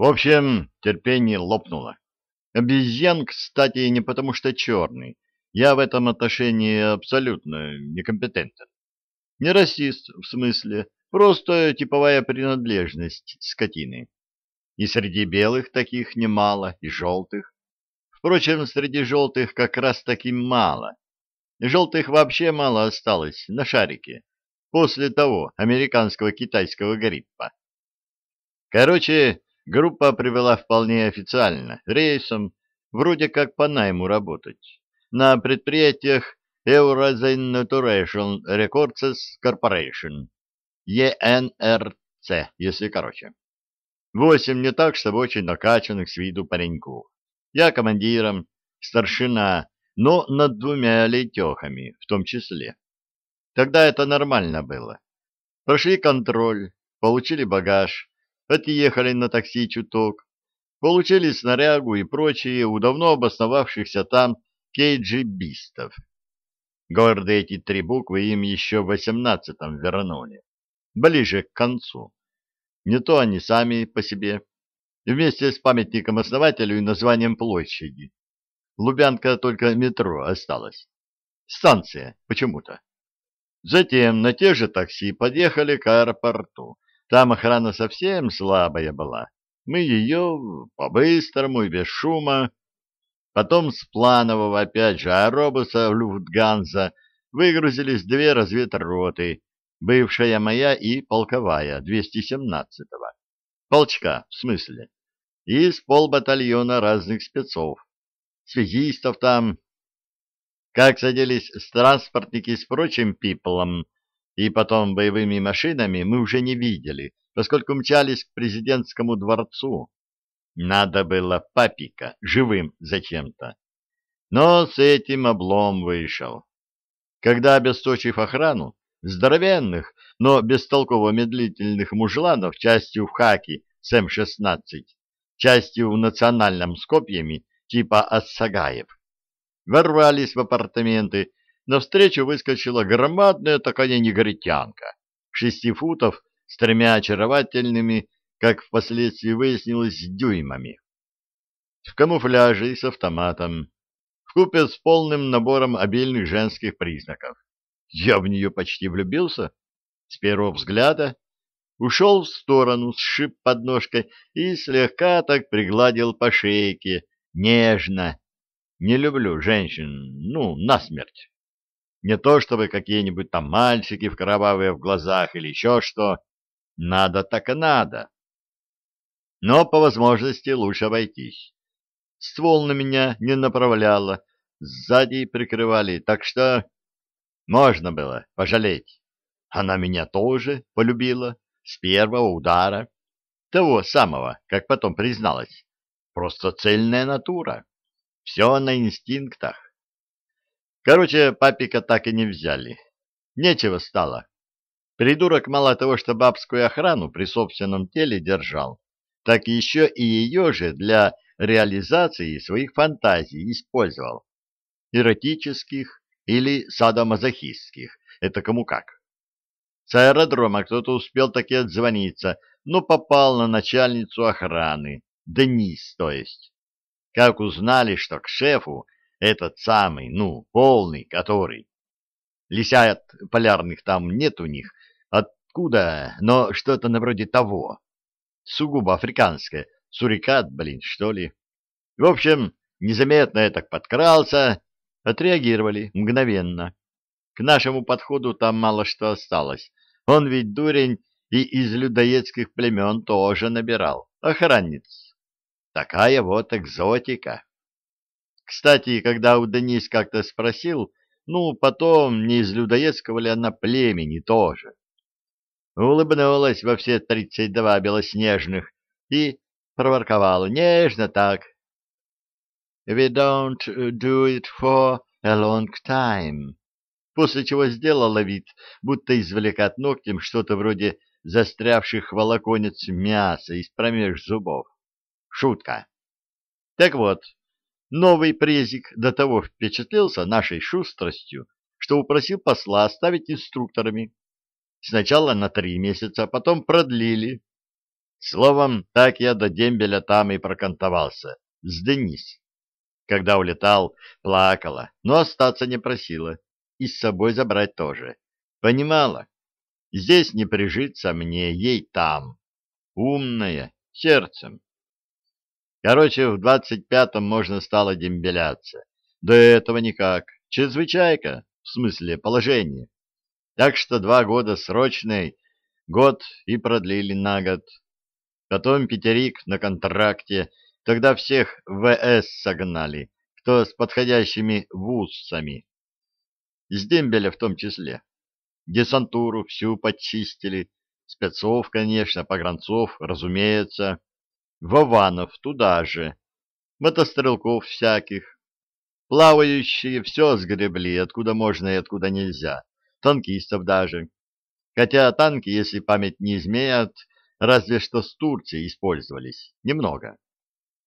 В общем, терпение лопнуло. Обезьян, кстати, не потому что черный. Я в этом отношении абсолютно некомпетентен. Не расист, в смысле, просто типовая принадлежность скотины. И среди белых таких немало, и желтых. Впрочем, среди желтых как раз таки мало. Желтых вообще мало осталось на шарике после того американского китайского гриппа. Короче, группа привела вполне официально, рейсом, вроде как по найму работать, на предприятиях Eurasian Naturation Records Corporation, ENRC, если короче. Восемь не так, чтобы очень накачанных с виду пареньков. Я командиром, старшина, но над двумя летехами в том числе. Тогда это нормально было. Прошли контроль, получили багаж, отъехали на такси чуток, получили снарягу и прочие у давно обосновавшихся там кейджибистов. Гордо эти три буквы им еще в восемнадцатом вернули, ближе к концу. Не то они сами по себе, вместе с памятником основателю и названием площади. Лубянка только метро осталось. Станция почему-то. Затем на те же такси подъехали к аэропорту. Там охрана совсем слабая была. Мы ее по-быстрому и без шума. Потом с планового опять же аэробуса Люфтганза выгрузились две разведроты, бывшая моя и полковая, 217-го. Полчка, в смысле. И с полбатальона разных спецов. Связистов там, как садились транспортники с прочим пиплом и потом боевыми машинами, мы уже не видели, поскольку мчались к президентскому дворцу. Надо было папика живым зачем-то. Но с этим облом вышел. Когда, обесточив охрану, здоровенных, но бестолково медлительных мужланов частью в хаки с М-16, частью в национальном с копьями типа Ассагаев, ворвались в апартаменты, навстречу выскочила громадная такая негритянка, шести футов с тремя очаровательными, как впоследствии выяснилось, дюймами. В камуфляже и с автоматом, вкупе с полным набором обильных женских признаков. Я в нее почти влюбился с первого взгляда, ушел в сторону, сшиб подножкой и слегка так пригладил по шейке, нежно, не люблю женщин, ну, насмерть. Не то чтобы какие-нибудь там мальчики в кровавые в глазах или еще что. Надо так и надо. Но по возможности лучше обойтись. Ствол на меня не направляло, сзади прикрывали, так что можно было пожалеть. Она меня тоже полюбила с первого удара. Того самого, как потом призналась. Просто цельная натура. Все на инстинктах. Короче, папика так и не взяли. Нечего стало. Придурок мало того, что бабскую охрану при собственном теле держал, так еще и ее же для реализации своих фантазий использовал. Эротических или садомазохистских, это кому как. С аэродрома кто-то успел таки отзвониться, но попал на начальницу охраны, Денис, то есть. Как узнали, что к шефу этот самый, ну, полный, который... Лисят полярных там нет у них. Откуда? Но что-то на вроде того. Сугубо африканское. Сурикат, блин, что ли. В общем, незаметно я так подкрался. Отреагировали мгновенно. К нашему подходу там мало что осталось. Он ведь дурень и из людоедских племен тоже набирал. Охранниц. Такая вот экзотика. Кстати, когда у Денис как-то спросил, ну, потом, не из людоедского ли она племени тоже. Улыбнулась во все тридцать два белоснежных и проворковала нежно так. «We don't do it for a long time», после чего сделала вид, будто извлекает ногтем что-то вроде застрявших волоконец мяса из промеж зубов. Шутка. Так вот, новый презик до того впечатлился нашей шустростью, что упросил посла оставить инструкторами. Сначала на три месяца, потом продлили. Словом, так я до дембеля там и прокантовался, с Денис. Когда улетал, плакала, но остаться не просила, и с собой забрать тоже. Понимала, здесь не прижиться мне, ей там. Умная, сердцем. Короче, в двадцать пятом можно стало дембеляться. До этого никак. Чрезвычайка, в смысле положение. Так что два года срочный, год и продлили на год. Потом пятерик на контракте, тогда всех ВС согнали, кто с подходящими вузами. С дембеля в том числе. Десантуру всю подчистили, спецов, конечно, погранцов, разумеется. Вованов туда же, мотострелков всяких. Плавающие все сгребли, откуда можно и откуда нельзя, танкистов даже. Хотя танки, если память не изменяет, разве что с Турцией использовались, немного.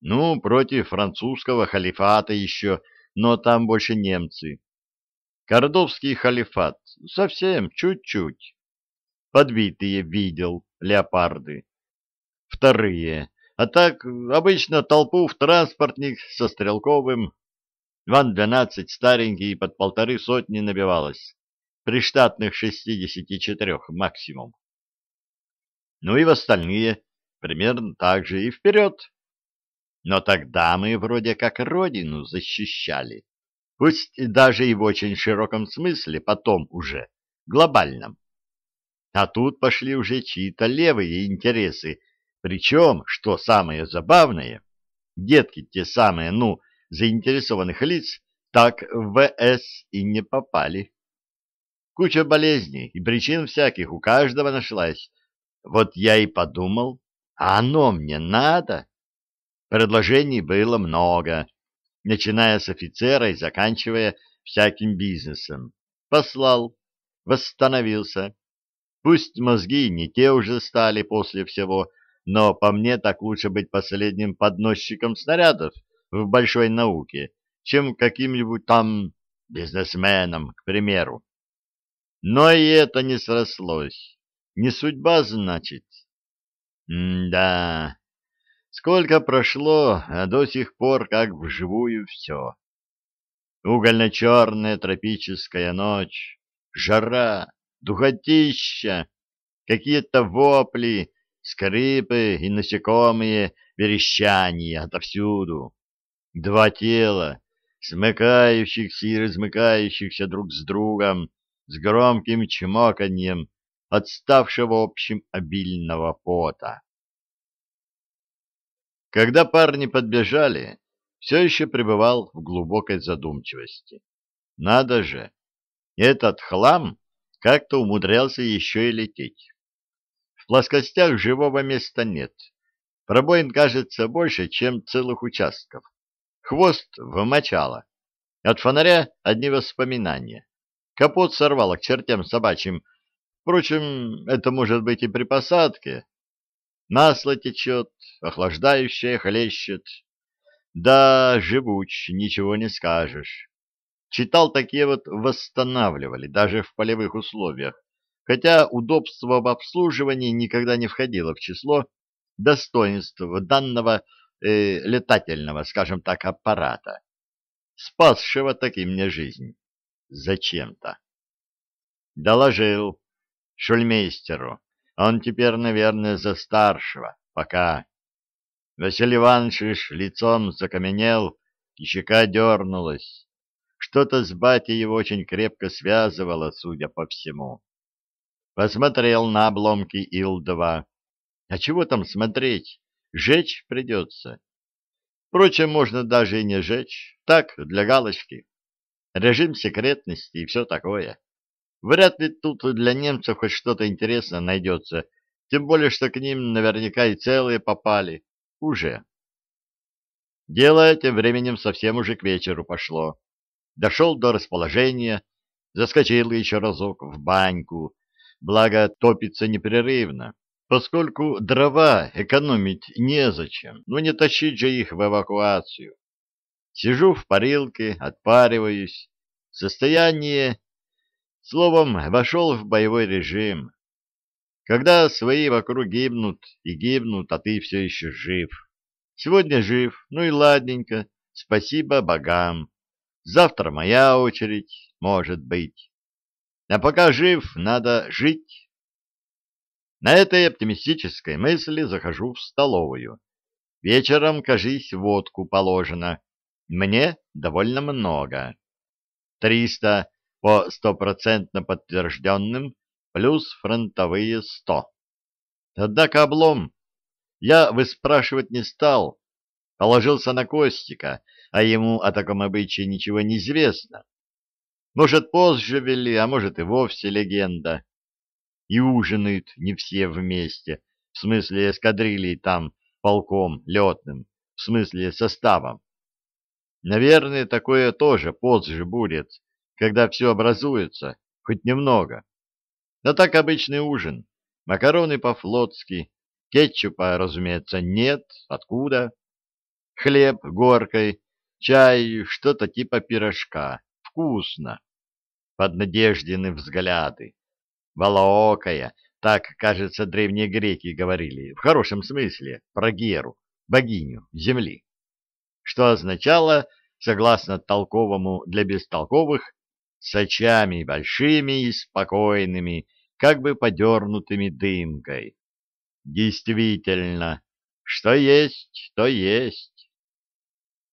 Ну, против французского халифата еще, но там больше немцы. Кордовский халифат, совсем чуть-чуть. Подбитые видел, леопарды. Вторые, а так, обычно толпу в транспортник со стрелковым. Ван-12 старенький под полторы сотни набивалось. При штатных 64 максимум. Ну и в остальные примерно так же и вперед. Но тогда мы вроде как родину защищали. Пусть даже и в очень широком смысле, потом уже, глобальном. А тут пошли уже чьи-то левые интересы, причем, что самое забавное, детки те самые, ну, заинтересованных лиц, так в ВС и не попали. Куча болезней и причин всяких у каждого нашлась. Вот я и подумал, а оно мне надо? Предложений было много, начиная с офицера и заканчивая всяким бизнесом. Послал, восстановился. Пусть мозги не те уже стали после всего, но по мне так лучше быть последним подносчиком снарядов в большой науке, чем каким-нибудь там бизнесменом, к примеру. Но и это не срослось. Не судьба, значит. М-да, сколько прошло, а до сих пор как вживую все. Угольно-черная тропическая ночь, жара, духотища, какие-то вопли, скрипы и насекомые верещания отовсюду. Два тела, смыкающихся и размыкающихся друг с другом, с громким чмоканьем, отставшего общим обильного пота. Когда парни подбежали, все еще пребывал в глубокой задумчивости. Надо же, этот хлам как-то умудрялся еще и лететь плоскостях живого места нет. Пробоин кажется больше, чем целых участков. Хвост вмочало. От фонаря одни воспоминания. Капот сорвало к чертям собачьим. Впрочем, это может быть и при посадке. Масло течет, охлаждающее хлещет. Да, живуч, ничего не скажешь. Читал, такие вот восстанавливали, даже в полевых условиях хотя удобство в обслуживании никогда не входило в число достоинств данного э, летательного, скажем так, аппарата, спасшего таким мне жизнь. Зачем-то. Доложил шульмейстеру. Он теперь, наверное, за старшего. Пока. Василий Иванович лицом закаменел, и щека дернулась. Что-то с батей его очень крепко связывало, судя по всему. Посмотрел на обломки Ил-2. А чего там смотреть? Жечь придется. Впрочем, можно даже и не жечь. Так, для галочки. Режим секретности и все такое. Вряд ли тут для немцев хоть что-то интересное найдется, тем более, что к ним наверняка и целые попали. Уже. Дело тем временем совсем уже к вечеру пошло. Дошел до расположения, заскочил еще разок в баньку, благо топится непрерывно, поскольку дрова экономить незачем, но не тащить же их в эвакуацию. Сижу в парилке, отпариваюсь. Состояние... Словом, вошел в боевой режим. когда свои вокруг гибнут и гибнут, а ты все еще жив. Сегодня жив, ну и ладненько, спасибо богам. Завтра моя очередь, может быть. А пока жив, надо жить. На этой оптимистической мысли захожу в столовую. Вечером, кажись, водку положено. Мне довольно много. Триста по стопроцентно подтвержденным, плюс фронтовые сто. Однако облом. Я выспрашивать не стал. Положился на Костика, а ему о таком обычае ничего не известно. Может, позже вели, а может и вовсе легенда. И ужинают не все вместе, в смысле эскадрильи там, полком летным, в смысле составом. Наверное, такое тоже позже будет, когда все образуется, хоть немного. Но так обычный ужин. Макароны по-флотски, кетчупа, разумеется, нет. Откуда? Хлеб горкой, чай, что-то типа пирожка. Вкусно. Под надеждены взгляды. Волоокая, так, кажется, древние греки говорили, в хорошем смысле, про Геру, богиню земли. Что означало, согласно толковому для бестолковых, с очами большими и спокойными, как бы подернутыми дымкой. Действительно, что есть, то есть.